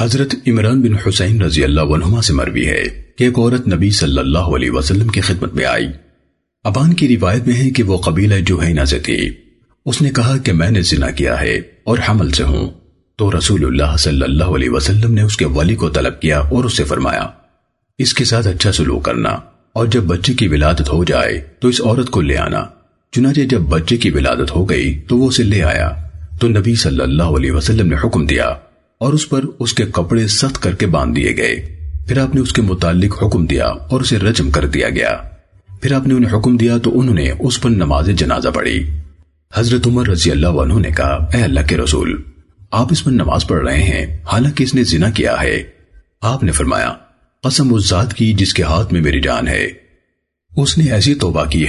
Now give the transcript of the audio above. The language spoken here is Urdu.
حضرت عمران بن حسین رضی اللہ عنہما سے مروی ہے کہ ایک عورت نبی صلی اللہ علیہ وسلم کی خدمت میں آئی۔ ابان کی روایت میں ہے کہ وہ قبیلہ جوہینہ سے تھی۔ اس نے کہا کہ میں نے زنا کیا ہے اور حمل سے ہوں۔ تو رسول اللہ صلی اللہ علیہ وسلم نے اس کے ولی کو طلب کیا اور اس سے فرمایا، اس کے ساتھ اچھا سلوک کرنا اور جب بچے کی ولادت ہو جائے تو اس عورت کو لے آنا۔ چنانچہ جب بچے کی ولادت ہو گئی تو وہ اسے لے آیا۔ تو نبی صلی اللہ علیہ وسلم نے حکم دیا۔ اور اس پر اس کے کپڑے سخت کر کے باندھ دیے گئے۔ پھر آپ نے اس کے متعلق حکم دیا اور اسے رجم کر دیا گیا۔ پھر آپ نے انہیں حکم دیا تو انہوں نے اس پر نماز جنازہ پڑھی۔ حضرت عمر رضی اللہ عنہ نے کہا، اے اللہ کے رسول، آپ اس پر نماز پڑھ رہے ہیں، حالانکہ اس نے زنا کیا ہے۔ آپ نے فرمایا، قسم اس ذات کی جس کے ہاتھ میں میری جان ہے۔ اس نے ایسی توبہ کی